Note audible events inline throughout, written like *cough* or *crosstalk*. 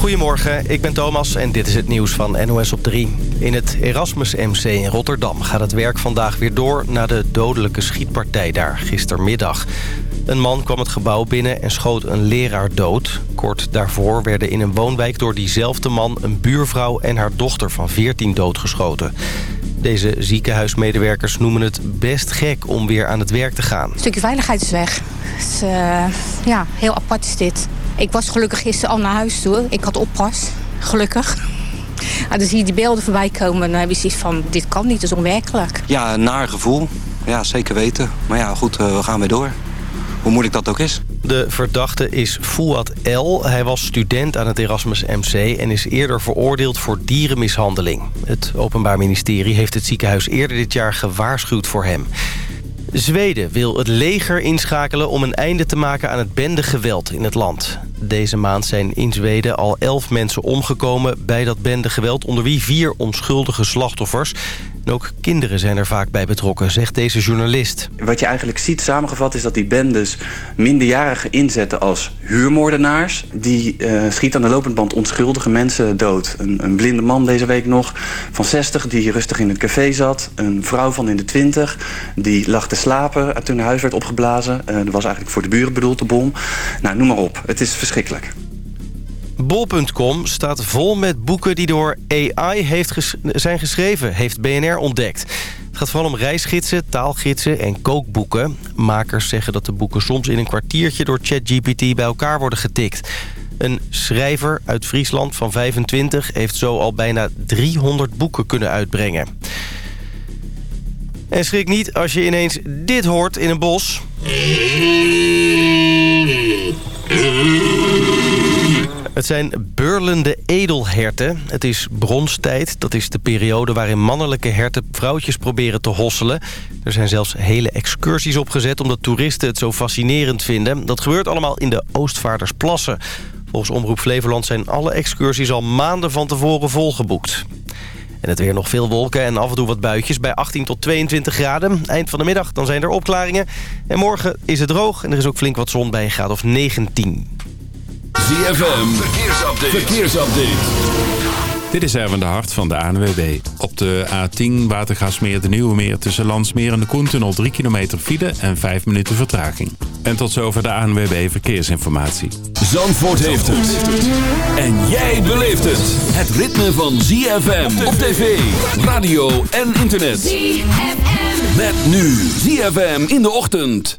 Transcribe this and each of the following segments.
Goedemorgen, ik ben Thomas en dit is het nieuws van NOS op 3. In het Erasmus MC in Rotterdam gaat het werk vandaag weer door... na de dodelijke schietpartij daar gistermiddag. Een man kwam het gebouw binnen en schoot een leraar dood. Kort daarvoor werden in een woonwijk door diezelfde man... een buurvrouw en haar dochter van 14 doodgeschoten. Deze ziekenhuismedewerkers noemen het best gek om weer aan het werk te gaan. Een stukje veiligheid is weg. Het uh, ja, heel apart is dit. Ik was gelukkig gisteren al naar huis toe. Ik had oppas, gelukkig. Maar *laughs* dan zie je die beelden voorbij komen en dan heb je zoiets van... dit kan niet, dat is onwerkelijk. Ja, een naar gevoel. Ja, zeker weten. Maar ja, goed, uh, we gaan weer door. Hoe moeilijk dat ook is. De verdachte is Fouad L. Hij was student aan het Erasmus MC... en is eerder veroordeeld voor dierenmishandeling. Het Openbaar Ministerie heeft het ziekenhuis eerder dit jaar gewaarschuwd voor hem. Zweden wil het leger inschakelen om een einde te maken aan het bendegeweld in het land. Deze maand zijn in Zweden al elf mensen omgekomen bij dat bendegeweld... onder wie vier onschuldige slachtoffers. En ook kinderen zijn er vaak bij betrokken, zegt deze journalist. Wat je eigenlijk ziet samengevat is dat die bendes minderjarigen inzetten als huurmoordenaars. Die uh, schieten aan de lopende band onschuldige mensen dood. Een, een, blinde man deze week nog van 60 die rustig in het café zat. Een vrouw van in de 20 die lag te slapen toen haar huis werd opgeblazen. Uh, dat was eigenlijk voor de buren bedoeld, de bom. Nou, noem maar op. Het is Bol.com staat vol met boeken die door AI heeft zijn geschreven, heeft BNR ontdekt. Het gaat vooral om reisgidsen, taalgidsen en kookboeken. Makers zeggen dat de boeken soms in een kwartiertje door ChatGPT bij elkaar worden getikt. Een schrijver uit Friesland van 25 heeft zo al bijna 300 boeken kunnen uitbrengen. En schrik niet als je ineens dit hoort in een bos. Het zijn beurlende edelherten. Het is bronstijd. Dat is de periode waarin mannelijke herten vrouwtjes proberen te hosselen. Er zijn zelfs hele excursies opgezet omdat toeristen het zo fascinerend vinden. Dat gebeurt allemaal in de Oostvaardersplassen. Volgens Omroep Flevoland zijn alle excursies al maanden van tevoren volgeboekt. En het weer nog veel wolken en af en toe wat buitjes bij 18 tot 22 graden. Eind van de middag dan zijn er opklaringen. En morgen is het droog en er is ook flink wat zon bij een graad of 19. ZFM, verkeersupdate. verkeersupdate. Dit is Erwin de Hart van de ANWB. Op de A10 Watergasmeer de Nieuwe Meer tussen Landsmeer en de Koentunnel 3 kilometer file en 5 minuten vertraging. En tot zover de ANWB Verkeersinformatie. Zandvoort heeft het. En jij beleeft het. Het ritme van ZFM op tv, radio en internet. ZFM. Met nu ZFM in de ochtend.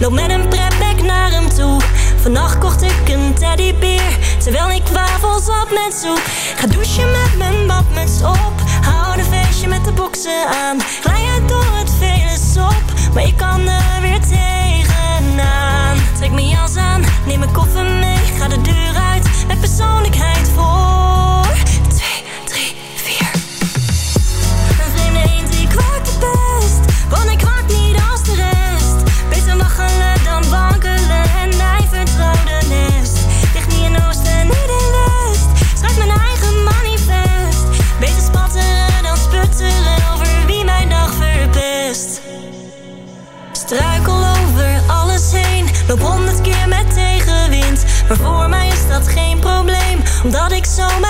Loop met een prepback naar hem toe. Vannacht kocht ik een teddybeer, terwijl ik wafels op met soep. Ga douchen met mijn badmuts op, hou een feestje met de boksen aan. Glij uit door het vele sop, maar ik kan er weer tegenaan. Trek mijn jas aan, neem mijn koffer mee Omdat ik zomaar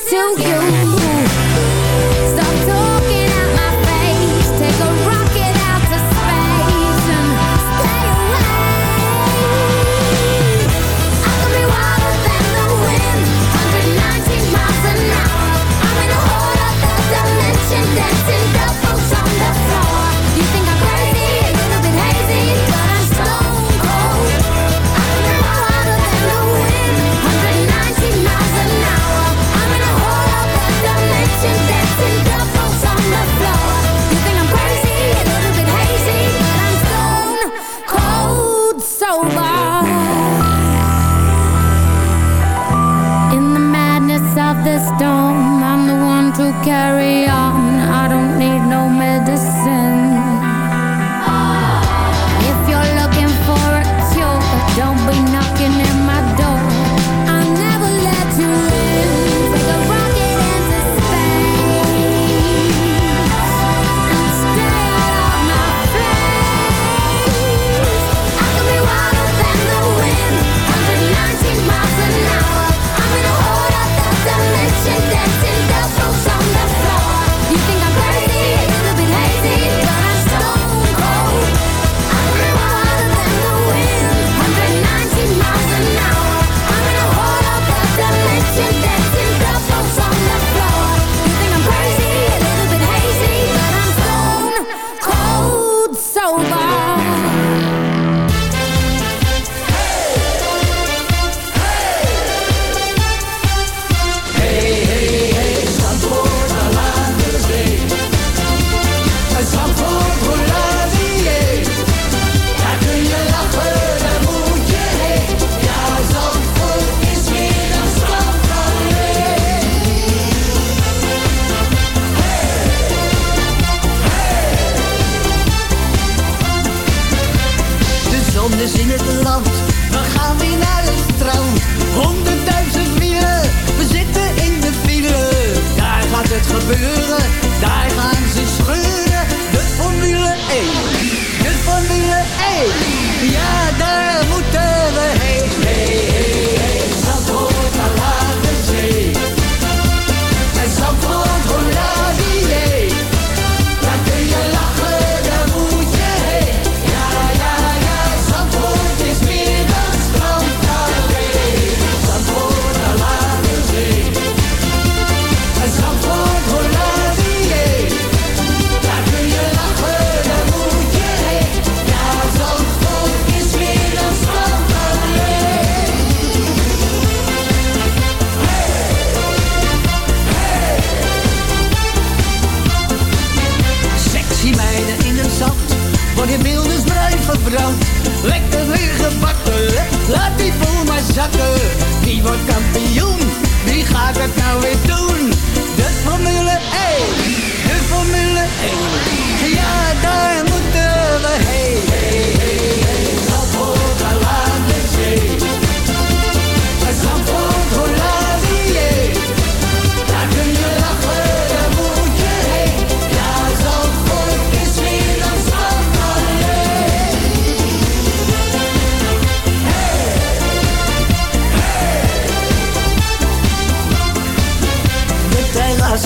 to you.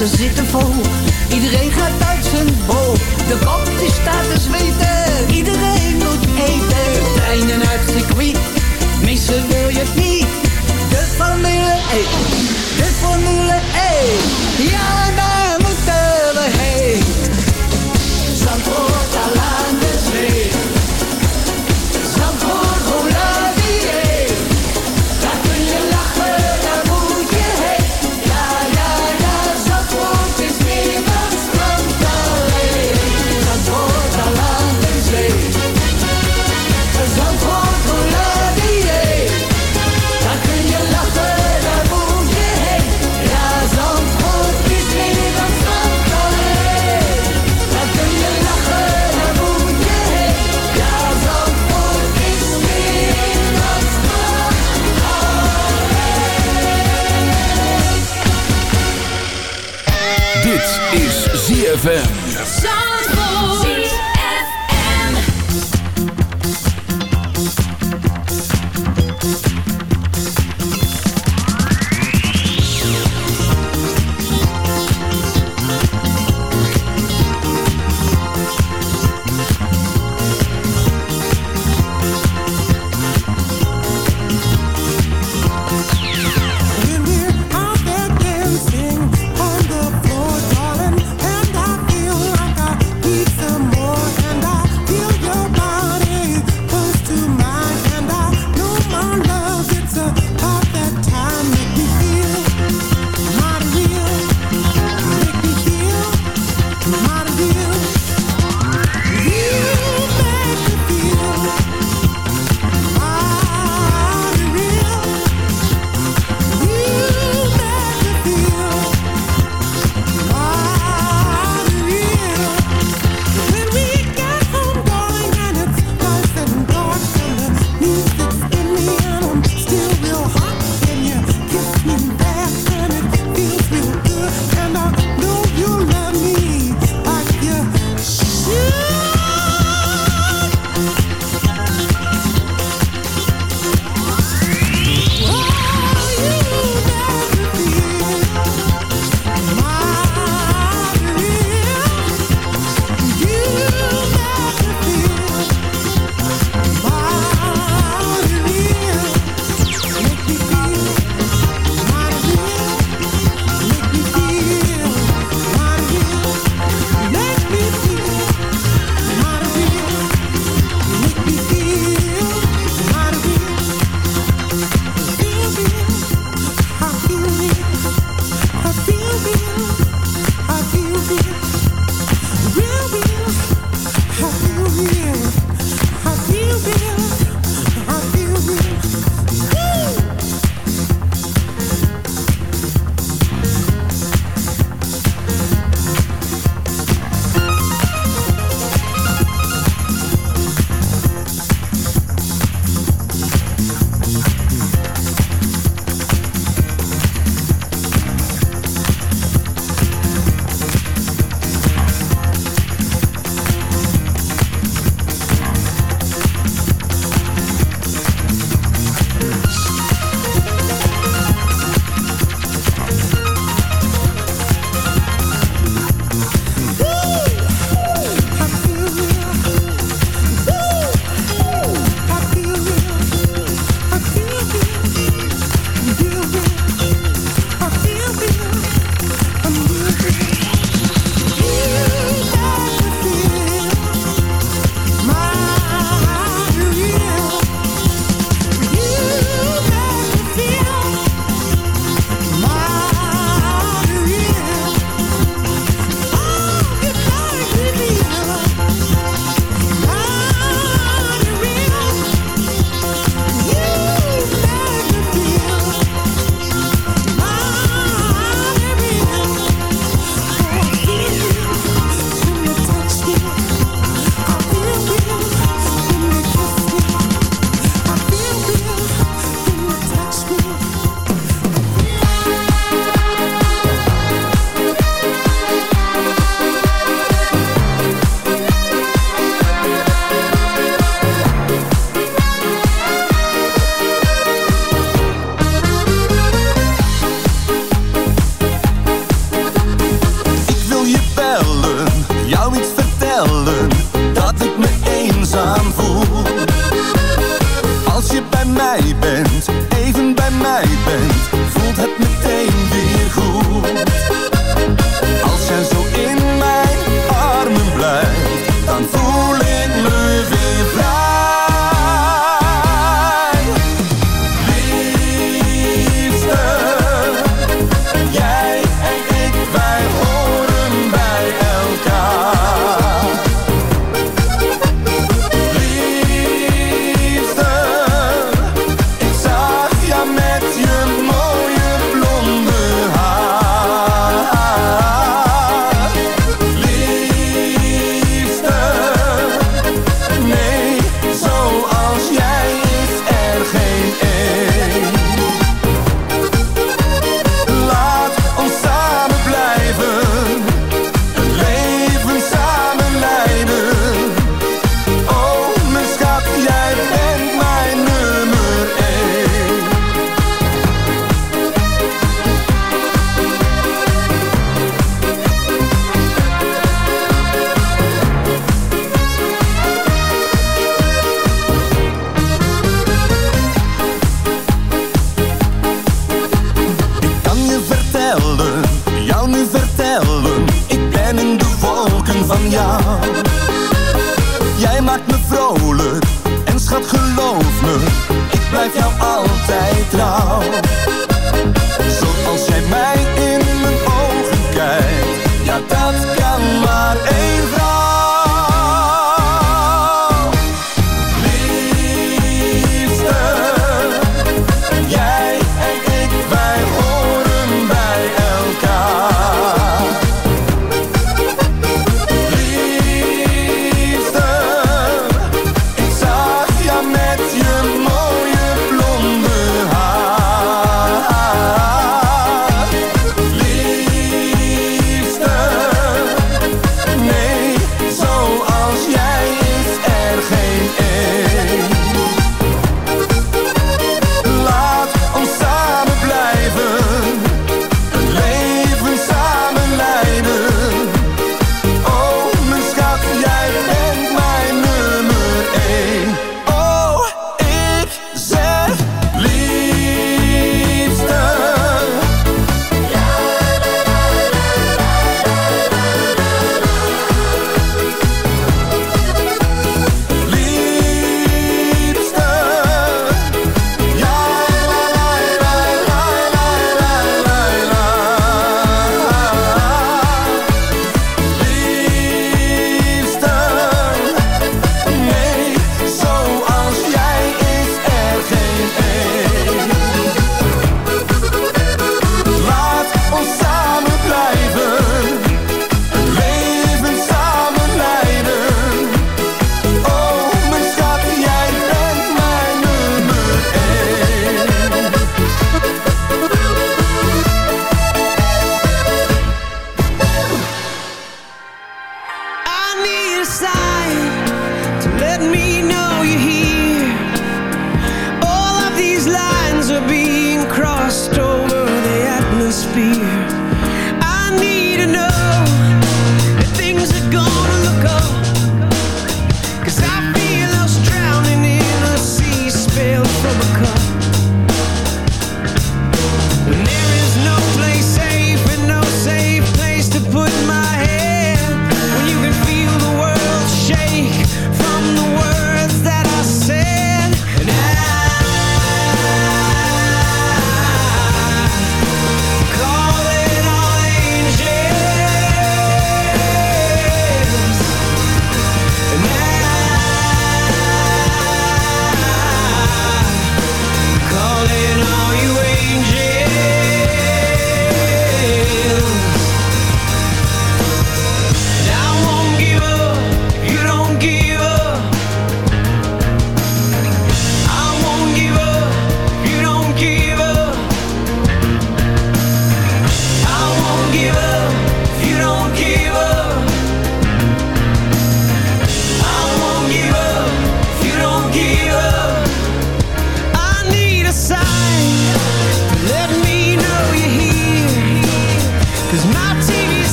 ze zitten vol. Iedereen gaat uit zijn bol. De kop die staat te zweten. Iedereen moet eten. Treinen uit circuit. Missen wil je niet. De Formule 1. De Formule 1. Ja,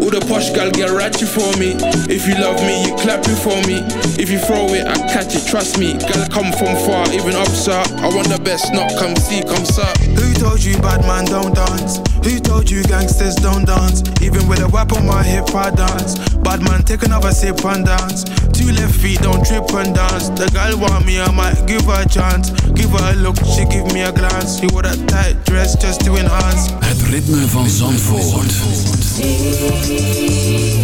All the posh gal get ratchet for me. If you love me, you clap it for me. If you throw it, I catch it, trust me. Gal come from far, even up, sir. I want the best, not come see, come sir. Who told you bad man don't dance? Who told you gangsters don't dance? Even with a whip on my hip, I dance. Bad man, take another sip and dance. Two left feet, don't trip and dance. The girl want me, I might give her a chance. Give her a look, she give me a glance. You wore that tight dress just to enhance. Het ritme van Zandvoort. The